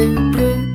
blue, blue.